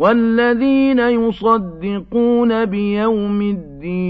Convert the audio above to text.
والذين يصدقون بيوم الدين